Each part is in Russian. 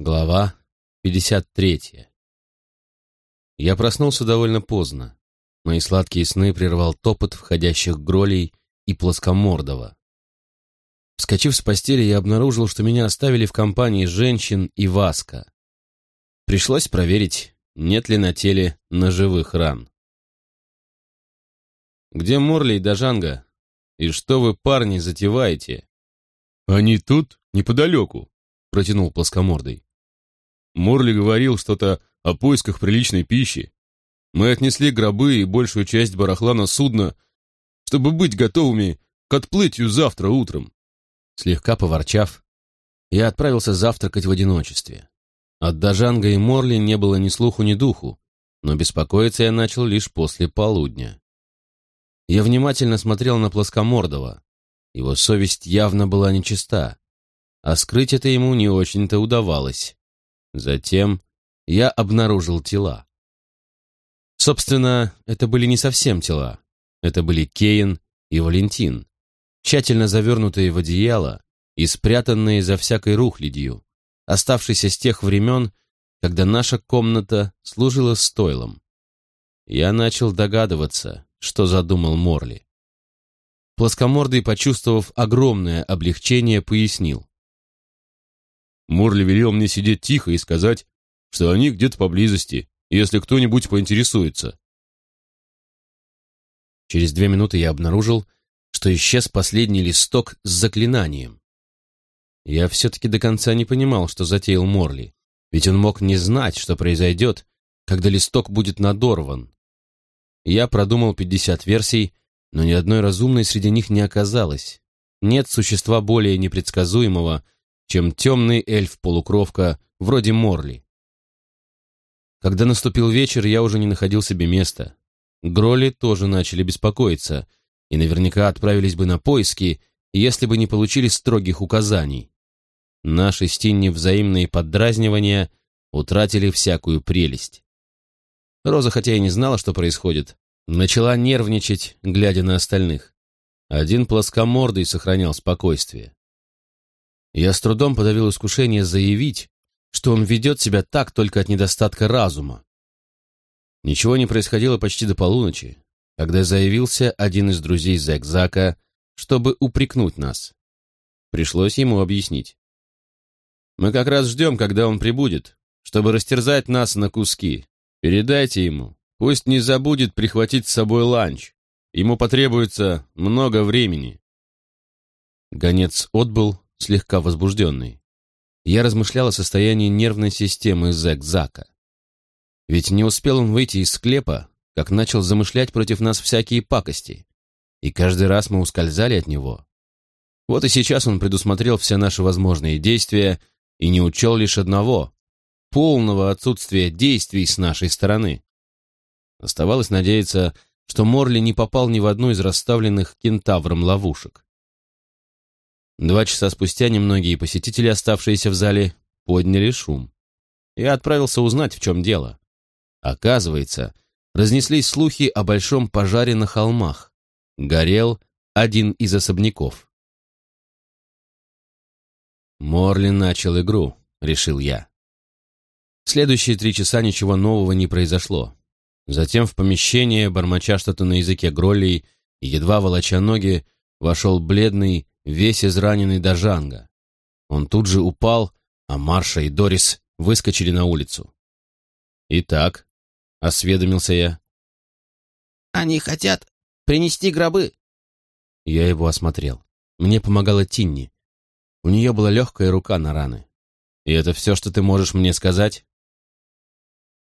Глава 53. Я проснулся довольно поздно. Мои сладкие сны прервал топот входящих гролей и плоскомордого. Вскочив с постели, я обнаружил, что меня оставили в компании женщин и Васка. Пришлось проверить, нет ли на теле ножевых ран. «Где Морли и Дажанга? И что вы, парни, затеваете?» «Они тут, неподалеку», — протянул плоскомордый. Морли говорил что-то о поисках приличной пищи. Мы отнесли гробы и большую часть барахла на судно, чтобы быть готовыми к отплытию завтра утром. Слегка поворчав, я отправился завтракать в одиночестве. От Дажанга и Морли не было ни слуху, ни духу, но беспокоиться я начал лишь после полудня. Я внимательно смотрел на Плоскомордого. Его совесть явно была нечиста, а скрыть это ему не очень-то удавалось. Затем я обнаружил тела. Собственно, это были не совсем тела. Это были Кейн и Валентин, тщательно завернутые в одеяло и спрятанные за всякой рухлядью, оставшиеся с тех времен, когда наша комната служила стойлом. Я начал догадываться, что задумал Морли. Плоскомордый, почувствовав огромное облегчение, пояснил. Морли велел мне сидеть тихо и сказать, что они где-то поблизости, если кто-нибудь поинтересуется. Через две минуты я обнаружил, что исчез последний листок с заклинанием. Я все-таки до конца не понимал, что затеял Морли, ведь он мог не знать, что произойдет, когда листок будет надорван. Я продумал 50 версий, но ни одной разумной среди них не оказалось. Нет существа более непредсказуемого, чем темный эльф-полукровка вроде Морли. Когда наступил вечер, я уже не находил себе места. Гроли тоже начали беспокоиться и наверняка отправились бы на поиски, если бы не получили строгих указаний. Наши с Тинни взаимные поддразнивания утратили всякую прелесть. Роза, хотя и не знала, что происходит, начала нервничать, глядя на остальных. Один плоскомордый сохранял спокойствие. Я с трудом подавил искушение заявить, что он ведет себя так только от недостатка разума. Ничего не происходило почти до полуночи, когда заявился один из друзей Зэк-Зака, чтобы упрекнуть нас. Пришлось ему объяснить. «Мы как раз ждем, когда он прибудет, чтобы растерзать нас на куски. Передайте ему, пусть не забудет прихватить с собой ланч. Ему потребуется много времени». Гонец отбыл, слегка возбужденный. Я размышлял о состоянии нервной системы Зэк-Зака. Ведь не успел он выйти из склепа, как начал замышлять против нас всякие пакости. И каждый раз мы ускользали от него. Вот и сейчас он предусмотрел все наши возможные действия и не учел лишь одного — полного отсутствия действий с нашей стороны. Оставалось надеяться, что Морли не попал ни в одну из расставленных кентавром ловушек. Два часа спустя немногие посетители, оставшиеся в зале, подняли шум. Я отправился узнать, в чем дело. Оказывается, разнеслись слухи о большом пожаре на холмах. Горел один из особняков. Морли начал игру, решил я. следующие три часа ничего нового не произошло. Затем в помещение, бормоча что-то на языке гроллей и едва волоча ноги, вошел бледный, весь израненный до жанга. Он тут же упал, а Марша и Дорис выскочили на улицу. «Итак», — осведомился я. «Они хотят принести гробы». Я его осмотрел. Мне помогала Тинни. У нее была легкая рука на раны. «И это все, что ты можешь мне сказать?»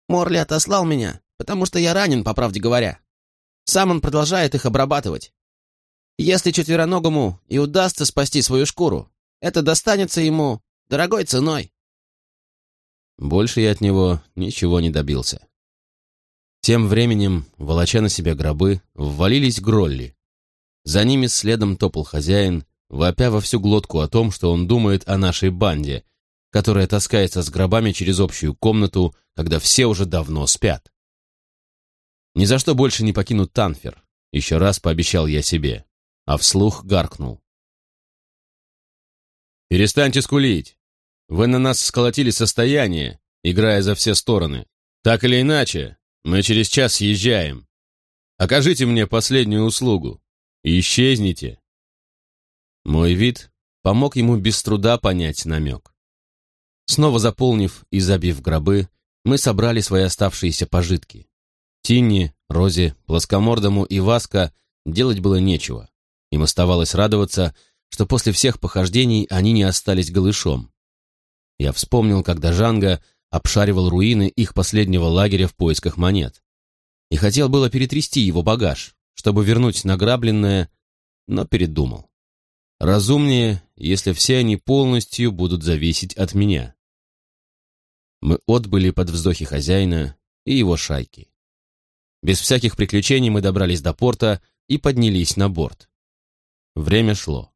Морли отослал меня, потому что я ранен, по правде говоря. Сам он продолжает их обрабатывать. Если четвероногому и удастся спасти свою шкуру, это достанется ему дорогой ценой. Больше я от него ничего не добился. Тем временем, волоча на себя гробы, ввалились гролли. За ними следом топал хозяин, вопя во всю глотку о том, что он думает о нашей банде, которая таскается с гробами через общую комнату, когда все уже давно спят. Ни за что больше не покинут Танфер, еще раз пообещал я себе а вслух гаркнул. «Перестаньте скулить! вы на нас сколотили состояние, играя за все стороны. Так или иначе, мы через час съезжаем. Окажите мне последнюю услугу. Исчезните. Мой вид помог ему без труда понять намек. Снова заполнив и забив гробы, мы собрали свои оставшиеся пожитки. Тинни, Розе, Плоскомордому и Васко делать было нечего. Им оставалось радоваться, что после всех похождений они не остались голышом. Я вспомнил, когда Жанга обшаривал руины их последнего лагеря в поисках монет. И хотел было перетрясти его багаж, чтобы вернуть награбленное, но передумал. Разумнее, если все они полностью будут зависеть от меня. Мы отбыли под вздохи хозяина и его шайки. Без всяких приключений мы добрались до порта и поднялись на борт. Время шло.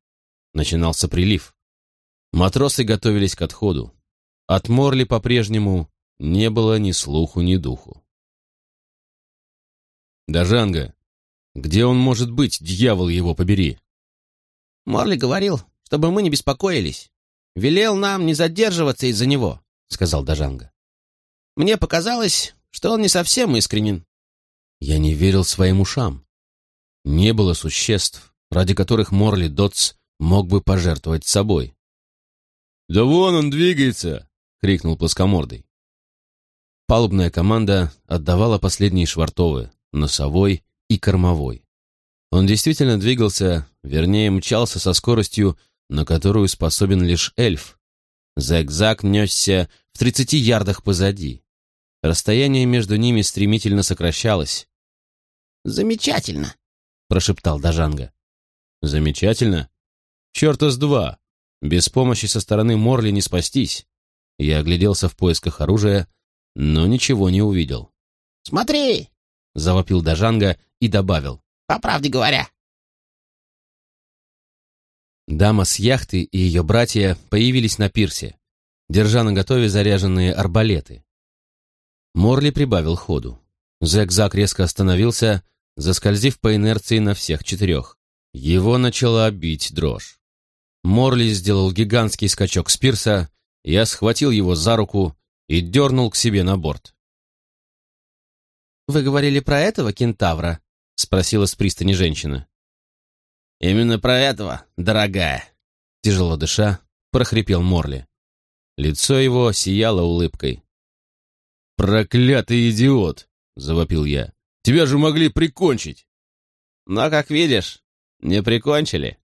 Начинался прилив. Матросы готовились к отходу. От Морли по-прежнему не было ни слуху, ни духу. «Дажанга, где он может быть, дьявол его побери?» «Морли говорил, чтобы мы не беспокоились. Велел нам не задерживаться из-за него», — сказал Дажанга. «Мне показалось, что он не совсем искренен». Я не верил своим ушам. Не было существ, ради которых Морли Дотс мог бы пожертвовать собой. «Да вон он двигается!» — крикнул плоскомордый. Палубная команда отдавала последние швартовы, носовой и кормовой. Он действительно двигался, вернее, мчался со скоростью, на которую способен лишь эльф. Зигзаг несся в тридцати ярдах позади. Расстояние между ними стремительно сокращалось. «Замечательно!» — прошептал Дажанга. «Замечательно? Черта с два! Без помощи со стороны Морли не спастись!» Я огляделся в поисках оружия, но ничего не увидел. «Смотри!» — завопил Дажанга и добавил. «По правде говоря». Дама с яхты и ее братья появились на пирсе, держа на готове заряженные арбалеты. Морли прибавил ходу. Зэг-Зак резко остановился, заскользив по инерции на всех четырех. Его начала бить дрожь. Морли сделал гигантский скачок с пирса, я схватил его за руку и дернул к себе на борт. «Вы говорили про этого кентавра?» — спросила с пристани женщина. «Именно про этого, дорогая!» Тяжело дыша, прохрипел Морли. Лицо его сияло улыбкой. «Проклятый идиот!» — завопил я. «Тебя же могли прикончить!» «Но, как видишь, не прикончили!»